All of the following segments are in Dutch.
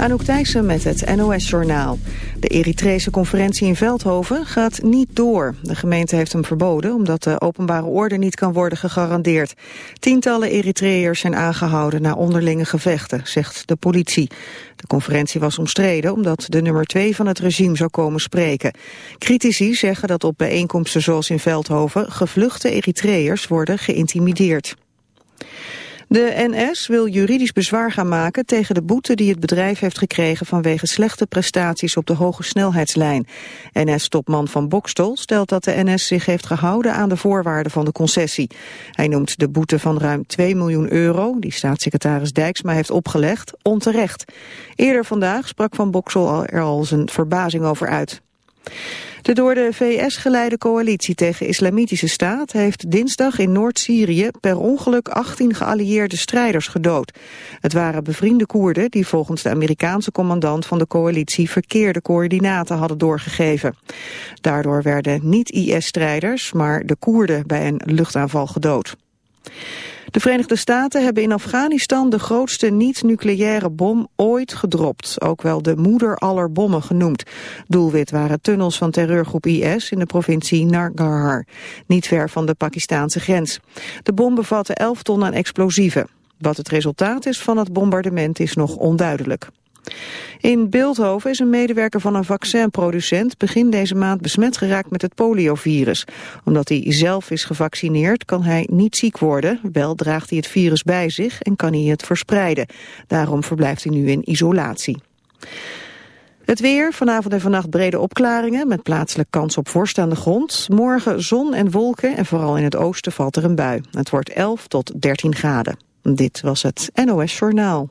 Anouk Thijssen met het NOS-journaal. De Eritrese conferentie in Veldhoven gaat niet door. De gemeente heeft hem verboden omdat de openbare orde niet kan worden gegarandeerd. Tientallen Eritreërs zijn aangehouden na onderlinge gevechten, zegt de politie. De conferentie was omstreden omdat de nummer twee van het regime zou komen spreken. Critici zeggen dat op bijeenkomsten zoals in Veldhoven gevluchte Eritreërs worden geïntimideerd. De NS wil juridisch bezwaar gaan maken tegen de boete die het bedrijf heeft gekregen vanwege slechte prestaties op de hoge snelheidslijn. NS-topman van Bokstel stelt dat de NS zich heeft gehouden aan de voorwaarden van de concessie. Hij noemt de boete van ruim 2 miljoen euro, die staatssecretaris Dijksma heeft opgelegd, onterecht. Eerder vandaag sprak Van Bokstel er al zijn verbazing over uit. De door de VS geleide coalitie tegen islamitische staat heeft dinsdag in Noord-Syrië per ongeluk 18 geallieerde strijders gedood. Het waren bevriende Koerden die volgens de Amerikaanse commandant van de coalitie verkeerde coördinaten hadden doorgegeven. Daardoor werden niet IS-strijders, maar de Koerden bij een luchtaanval gedood. De Verenigde Staten hebben in Afghanistan de grootste niet-nucleaire bom ooit gedropt. Ook wel de moeder aller bommen genoemd. Doelwit waren tunnels van terreurgroep IS in de provincie Nangarhar. Niet ver van de Pakistaanse grens. De bom bevatte 11 ton aan explosieven. Wat het resultaat is van het bombardement is nog onduidelijk. In Beeldhoven is een medewerker van een vaccinproducent begin deze maand besmet geraakt met het poliovirus. Omdat hij zelf is gevaccineerd kan hij niet ziek worden. Wel draagt hij het virus bij zich en kan hij het verspreiden. Daarom verblijft hij nu in isolatie. Het weer, vanavond en vannacht brede opklaringen... met plaatselijk kans op vorst aan de grond. Morgen zon en wolken en vooral in het oosten valt er een bui. Het wordt 11 tot 13 graden. Dit was het NOS Journaal.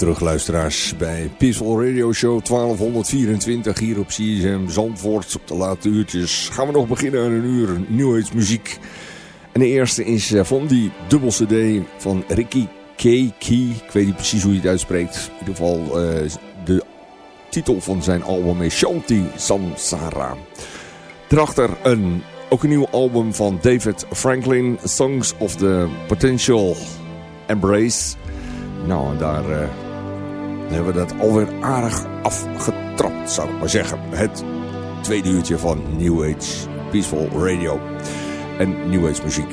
Terug luisteraars bij Peaceful Radio Show 1224 hier op CSM Zandvoort. Op de late uurtjes gaan we nog beginnen aan een uur New muziek. En de eerste is eh, van die dubbel cd van Ricky K. Ik weet niet precies hoe je het uitspreekt. In ieder geval uh, de titel van zijn album is Shanti Samsara. Daarachter een, ook een nieuw album van David Franklin. Songs of the Potential Embrace... Nou, en daar uh, hebben we dat alweer aardig afgetrapt, zou ik maar zeggen. Het tweede uurtje van New Age Peaceful Radio en New Age muziek.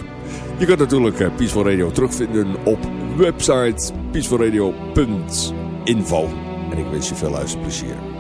Je kunt natuurlijk uh, Peaceful Radio terugvinden op website peacefulradio.info. En ik wens je veel luisterplezier.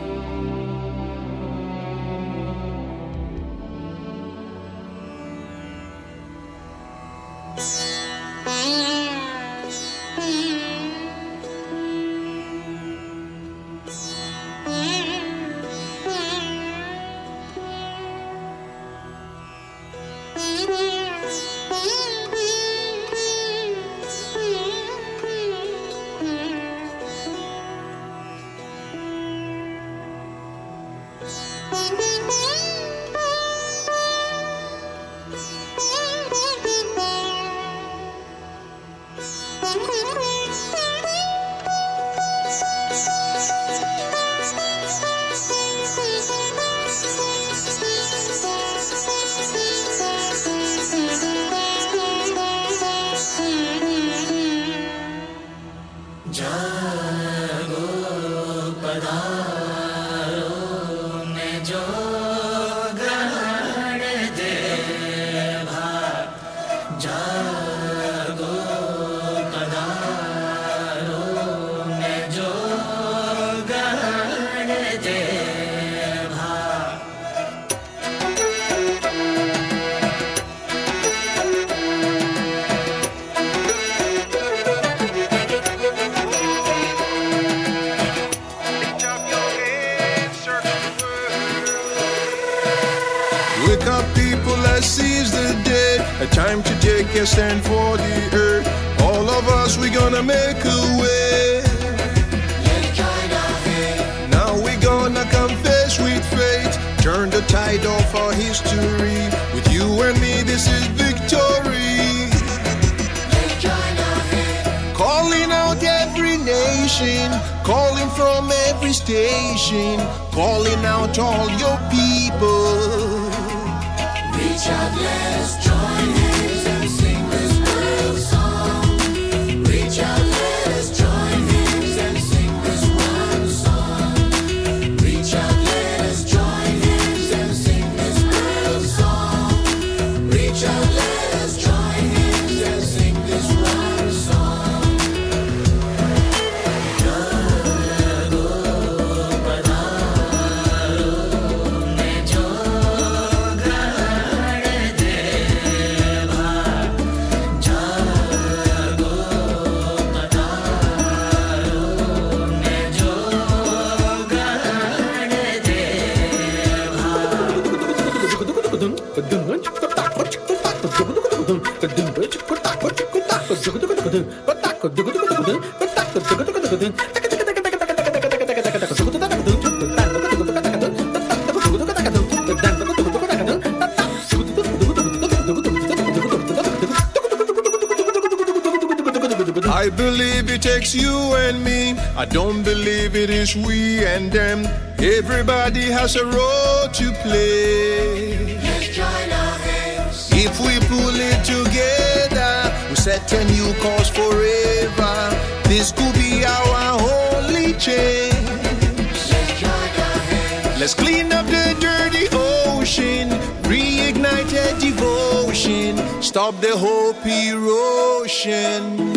Everybody has a role to play. Let's join our hands. If we pull it together, we set a new course forever. This could be our only chance. Let's join our hands. Let's clean up the dirty ocean, reignite a devotion, stop the hope erosion.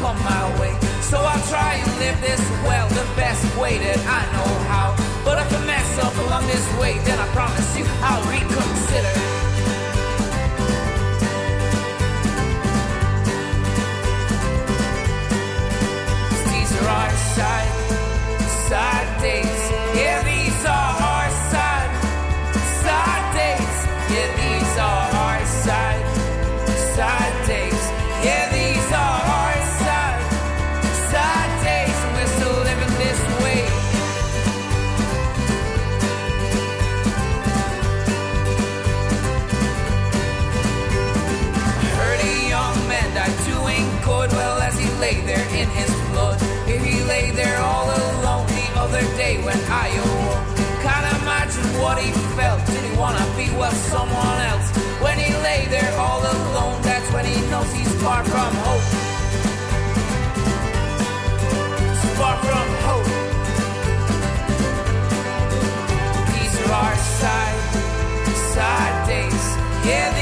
Come my way. So i'll try and live this well the best way that i know how. But if i mess up along this way then i promise you i'll reconsider with someone else. When he lay there all alone that's when he knows he's far from hope. He's far from hope. These are our side side days. Yeah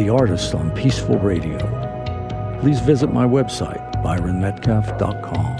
the artists on Peaceful Radio. Please visit my website, byronmetcalf.com.